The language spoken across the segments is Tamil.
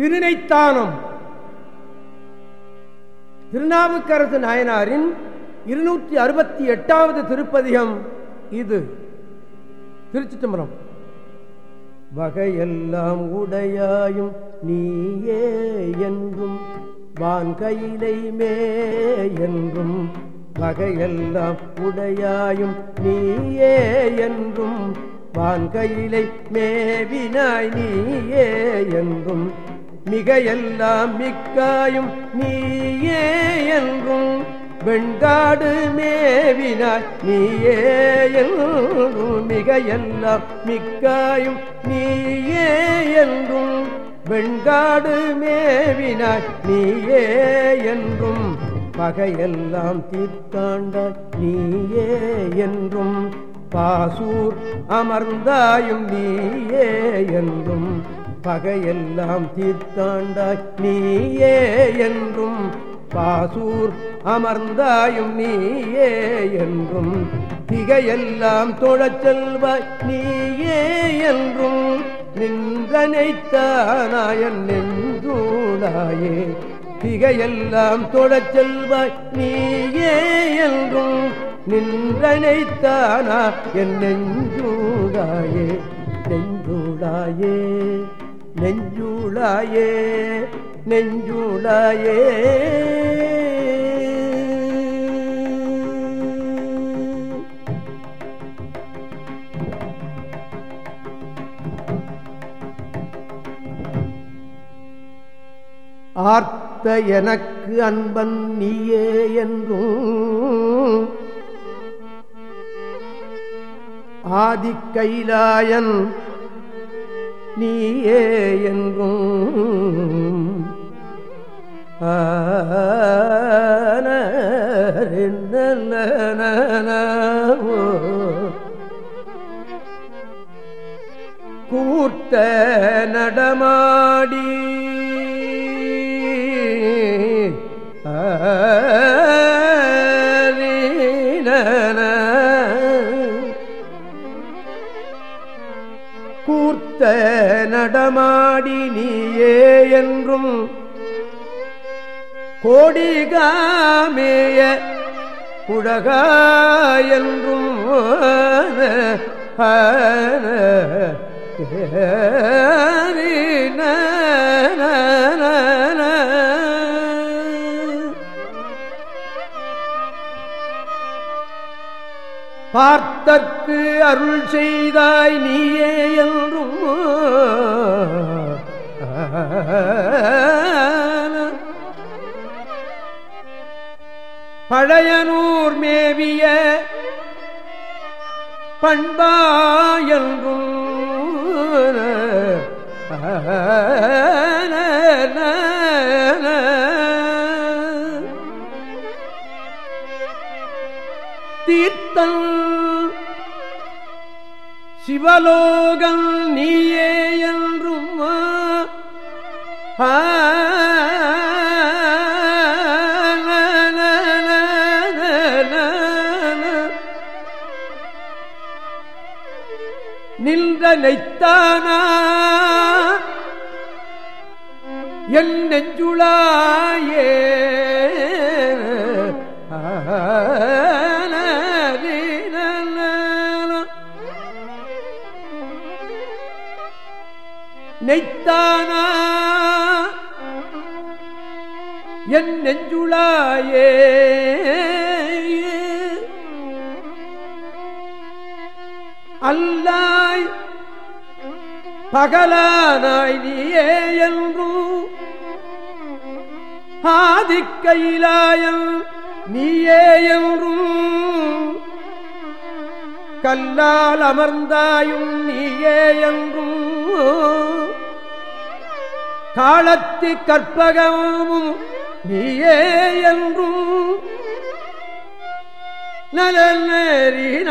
திருநைத்தானம் திருநாவுக்கரசு நாயனாரின் இருநூற்றி அறுபத்தி எட்டாவது திருப்பதிகம் இது. திருச்சி தம்பரம் வகையெல்லாம் உடையாயும் நீயே என்றும் வான்கையிலை மே என்றும் வகையெல்லாம் உடையாயும் நீயே என்றும் வான்கையிலை மேவினாய் நீயே என்றும் மிக எல்லாம் மிக்காயும் நீயே எங்கும் வெண்காடு மேவினாய் நீயே எங்கும் மிக எல்லாம் மிக்காயும் நீயே எங்கும் வெண்காடு மேவினாய் நீயே என்றும் பகையெல்லாம் தீர்த்தாண்ட நீயே என்றும். பாசூர் அமர்ந்தாயும் நீயே என்றும். பகையெல்லாம் தீர்த்தாண்டாய். நீயே என்றும் பாசூர் அமர்ந்தாயும் நீயே என்றும் திகையெல்லாம் தொழச் செல்வாய். நீயே என்றும் நின்றனைத்தானாயன் நெஞ்சூடாயே திகையெல்லாம் தொழச் செல்வாய். நீயே என்றும் நின்றனைத்தானா. என் நெஞ்சூடாயே நெஞ்சூடாயே. நெஞ்சூடாயே நெஞ்சூடாயே ஆர்த்த எனக்கு அன்பன் நீயே என்றும் ஆதி கைலாயன் நீயே என்றும் கூர்த்த நடமாடி. ஆ கூர்த்த நடமாடி நீயே என்றும் கோடிகாமேய குழகா என்றும் பார்த்தற்கு அருள் செய்தாய் நீயே என்றும் பழையனூர் மேவிய பண்பாயன்றும் தீர்த்த சிவலோகம் நீயே என்றும்? நின்ற நெய்த்தானா? என் நெஞ்சுளாயே தானா? என் நெஞ்சுளாயே. அல்லாய் பகலானாய் நீயே என்றும் ஆதிக்கையிலாயம் நீயே என்றும் கல்லால் அமர்ந்தாயும் நீயே என்றும் காலத்தி கற்பகமும் நீயே என்றும். நலநேரி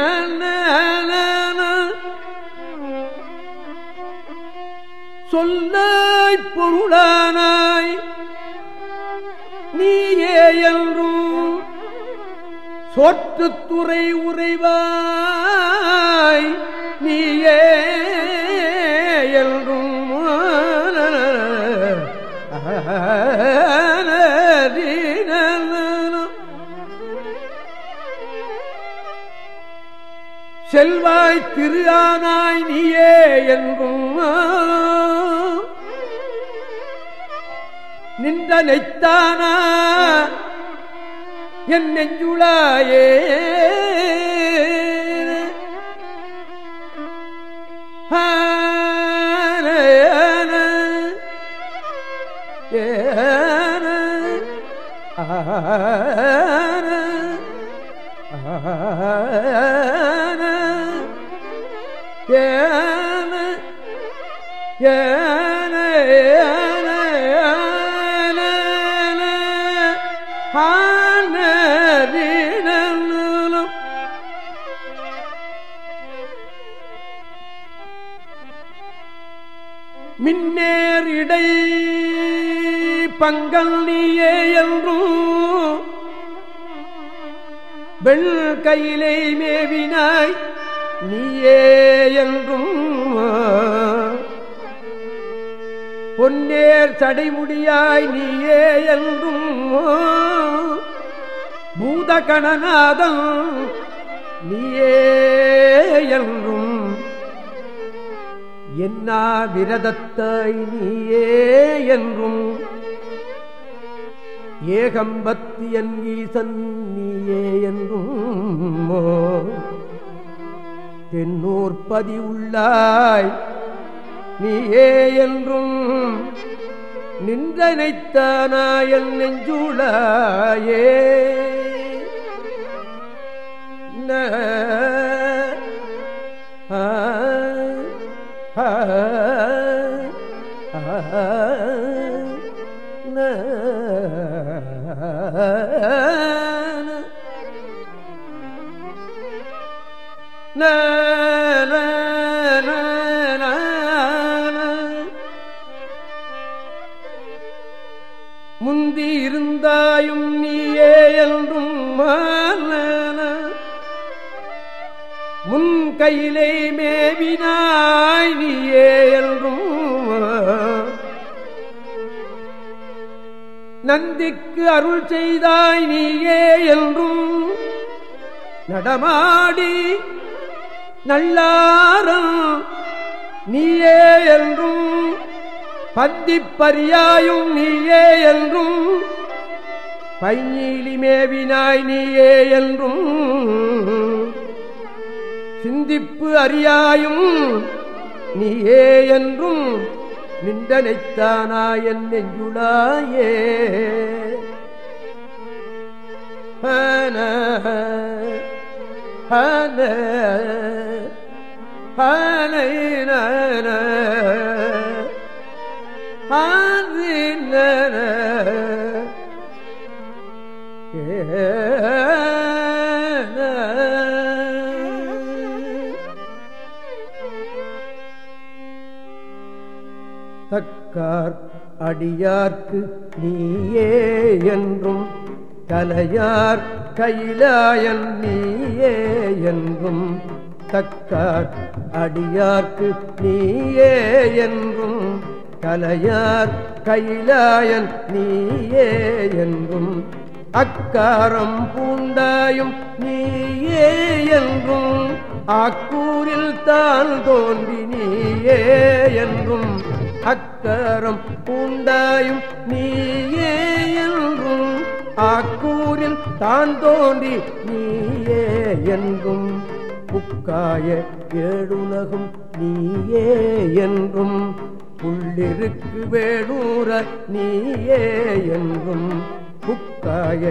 சொல்லாய் பொருளானாய் நீயே என்றும். சோற்றுத்துறை உறைவாய் நீயே என்றும். செல்வாய் திருயானாய் நீயே என்றும் நின்ற நெய்த்தானா என் நெஞ்சுளாயே. ஏன ஏன மின்னேர் இடை பங்கல் நீயே என்றும் வெண் கையிலே மேவினாய் நீயே என்றும்? பொன்னேர் சடைமுடியாய் நீயே என்றும்? பூதகணநாதம் நீயே என்றும். என்ன விரதத்தாய் நீயே என்றும். ஏகம்பத்தியன் ஈசன் நீயே என்றும் தென்னூர்பதி உள்ளாய் நீயே என்றும் நின்றனைத்தானாயல் நெஞ்சுளாயே. ந ஆ ஆ ஆ ந. முந்தி இருந்தாயும் நீயே என்றும் முன் கையிலே மேவினாய் நீயே என்றும் நந்திக்கு அருள் செய்தாய் நீயே என்றும் நடமாடி நல்லாரம் நீயே என்றும் பந்திப்பரியாயும் நீயே என்றும் பைஞீலி மேவினாய் நீயே என்றும் சிந்திப்பு அறியாயும் நீயே என்றும் நின்றனைத்தானாயன் நெஞ்சுளாயே ஹன ஹன ஹன நன ஹாதின அடியார்க்கு நீயே என்றும் கலையார் கையிலாயன் நீயே என்றும் தக்கார் அடியார்க்கு நீயே என்றும் கலையார் கையிலாயன் நீயே என்றும் அக்காரம் பூண்டாயும் நீயே என்றும் ஆக்கூரில் தான் தோன்றி நீயே என்றும் அக்கரம் பூண்டாயும் நீயே என்றும் ஆக்கூரில் தான் தோன்றி நீயே என்றும் புக்காய ஏழுலகும் நீயே என்றும் புள்ளிருக்கு வேணூர நீயே என்றும் புக்காய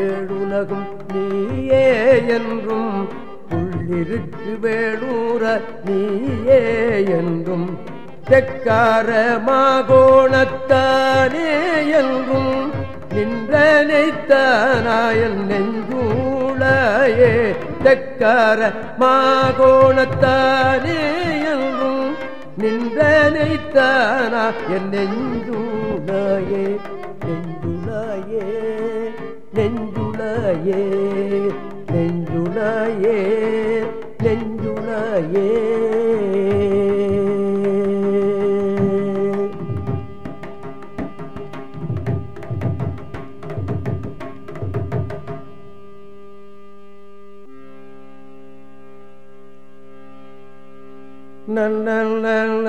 ஏழுலகும் நீயே என்றும் புள்ளிருக்கு வேணூர நீயே என்றும் தெக்கார மாகோணத்தானே என்றும் நின்றனைத்தானாயல் நெஞ்சூளையே தெக்கார மாகோணத்தானே என்றும் நின்றனைத்தானா என் நெஞ்சூளையே நெஞ்சுளையே நெஞ்சுளையே நெஞ்சுலையே நெஞ்சுலையே. நல்ல நல்ல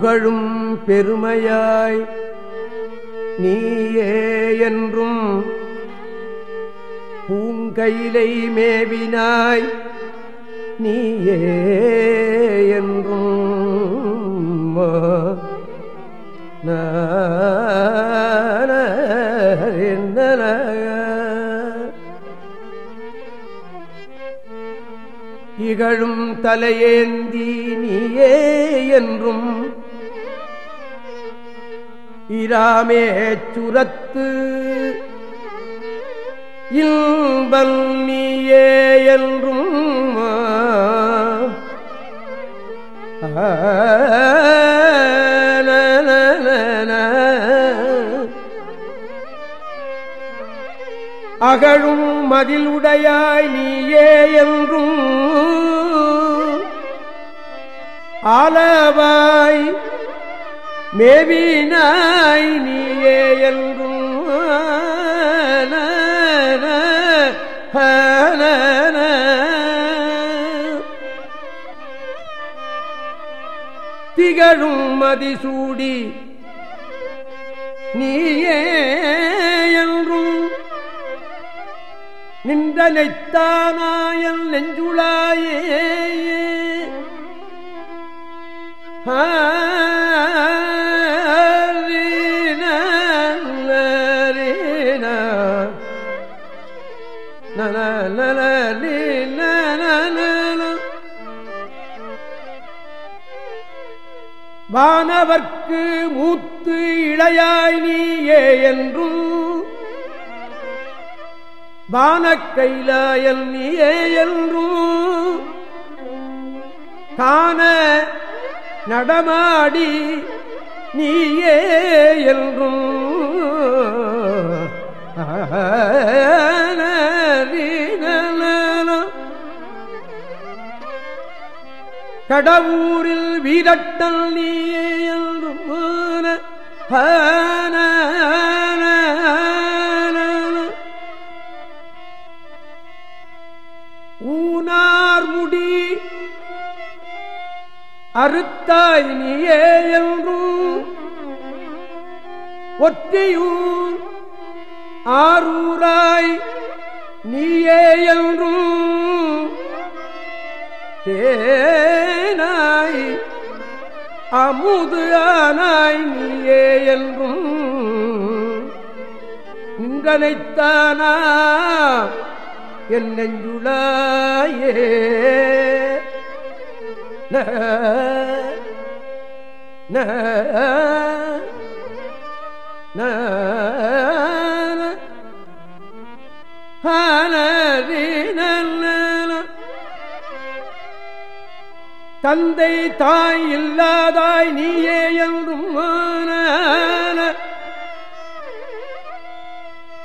புகழும் பெருமையாய் நீயே என்றும் பூங்கையிலை மேவினாய் நீயே என்றும் இகழும் தலையேந்தி நீயே என்றும் இராமே சுரத்து. இன்பம் நீயே என்றும் அகழும் மதில் உடையாய் நீயே என்றும் ஆலவாய் மேவினாய் நீயே என்றும் திகழும் மதிசூடி நீயே என்றும் நின்றனைத்தானாயல் நெஞ்சுளாயே வானவர்க்கு மூத்து இளையாய் நீயே என்றும் வானக்கைலாயல் நீயே என்றும் காண நடமாடி நீயே என்றும். கடவுரில் வீரட்டல் நீயே என்றும். ஆன அறுத்தாய் நீயே என்றும் ஒற்றியூர் ஆரூராய் நீயே என்றும் தேனாய் அமுது ஆனாய் நீயே என்றும் நின்றனைத்தானா என் நெஞ்சுளாயே தந்தை தாய் இல்லாதாய் நீயே என்றும்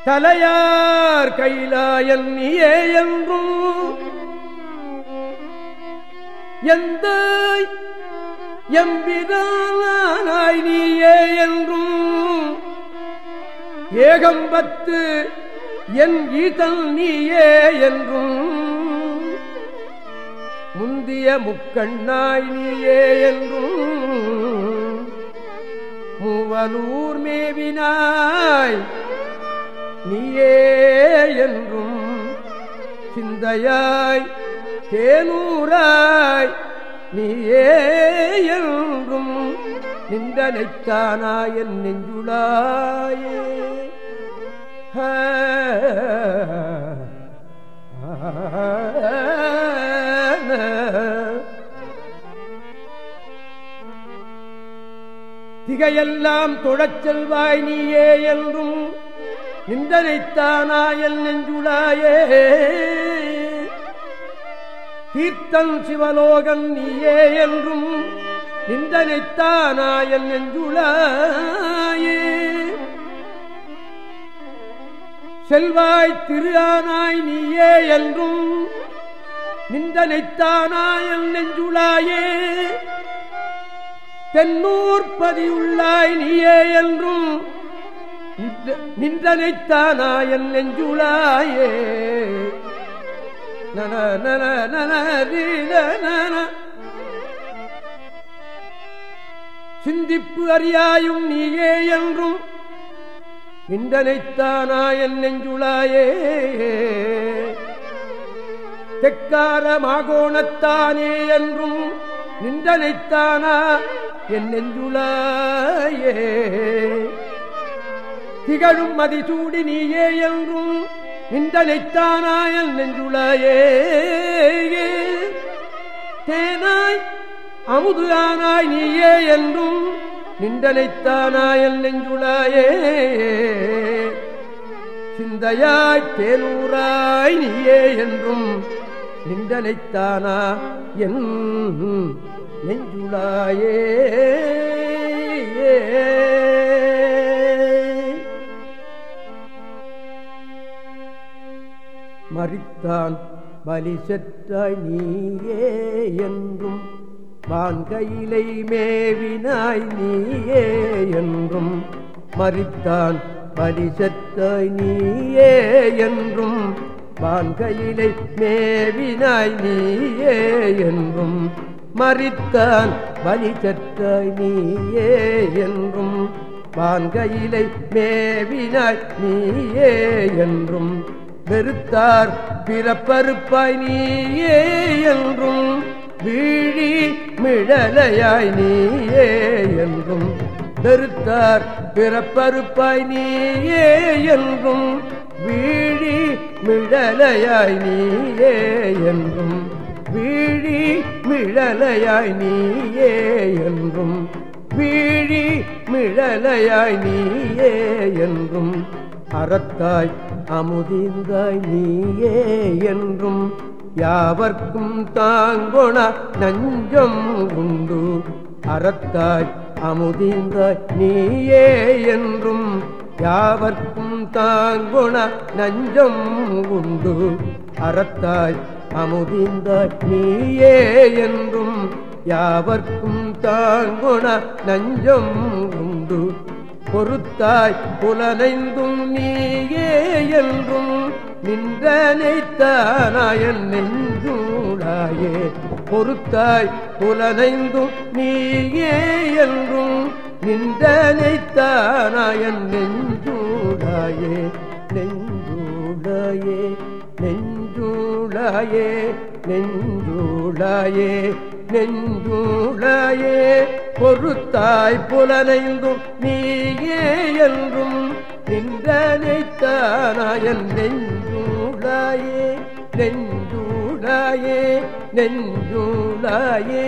தலையார் கைலாயன் நீயே என்றும் எந்த எம்பிதானாய் நீயே என்றும் ஏகம்பத்து என் ஈதல் நீயே என்றும் முந்திய முக்கண்ணாய் நீயே என்றும் மூவலூர் மேவினாய் நீயே என்றும் சிந்தையாய் தேனூராய் நீயே என்றும் நின்றனைத்தானாய நெஞ்சுளாயே. திகையெல்லாம் தொழச் செல்வாய் நீயே என்றும் நின்றனைத்தானாயல் நெஞ்சுளாயே. தீர்த்தன் சிவலோகன் நீயே என்றும் நிந்தனைத்தானாயன் நெஞ்சுளாயே செல்வாய் திரு நீயே என்றும் நிந்தனைத்தானாயன் நெஞ்சுளாயே தென்னூர்பதியுள்ளாய் நீயே என்றும் நின்றனைத்தானாயல் நெஞ்சுளாயே நன நன நன சிந்திப்பு அறியாயும் நீயே என்றும் இண்டனைத்தானா என் நெஞ்சுளாயே தெக்கார மாகோணத்தானே என்றும் நின்றனைத்தானா என் நெஞ்சுளாயே திகழும் மதிசூடி நீயே என்றும் நின்றனைத்தானா நெஞ்சுளையே தேனாய் அமுது ஆனாய் நீயே என்றும் நின்றனைத்தானாயல் நெஞ்சுளையே சிந்தையாய் தேனூராய் நீயே என்றும் நின்றனைத்தானா என் நெஞ்சுளாயே மறித்தான். பலி செற்றாய் நீயே என்றும் வான்கையிலை மேவினாய் நீயே என்றும் மறித்தான். பலிசத்தாய் நீயே என்றும் வான்கையிலை மேவினாய் நீயே என்றும் மறித்தான். பலிசத்தாய் நீயே என்றும் வான்கையிலை மேவினாய் நீயே என்றும் வெறுத்தார். பிறப்பருப்பாய் நீயே என்றும் வீழி மிழலையாய் நீயே என்றும். வெறுத்தார். பிறப்பருப்பாய் நீயே என்றும் வீழி மிழலையாய் நீயே என்றும். வீழி மிழலையாய் நீயே என்றும் வீழி மிழலையாய் நீயே என்றும். அறத்தாய் அமுதிந்தாய் நீயே என்றும் யாவர்க்கும் தாங்கொண நஞ்சம் உண்டு. அறத்தாய் அமுதிந்தாய் நீயே என்றும் யாவர்க்கும் தாங்கொண நஞ்சம் உண்டு. அறத்தாய் அமுதிந்தாய் நீயே என்றும் யாவர்க்கும் தாங்கொண நஞ்சம் உண்டு. பொறுத்தாய் புலனைந்தும் நீயே என்றும் நின்றனைத்தானாயன் நெஞ்சூடாயே. பொறுத்தாய் புலனைந்தும் நீயே என்றும் நின்றனைத்தானாயன் நெஞ்சூடாயே. நெஞ்சூடாயே நெஞ்சூடாயே நெஞ்சூடாயே. நெஞ்சூடாயே பொறுத்தாய் புலனைந்தும் நீயே என்றும் நின்றனைத்தானாயன் நெஞ்சூடாயே நெஞ்சூடாயே நெஞ்சூடாயே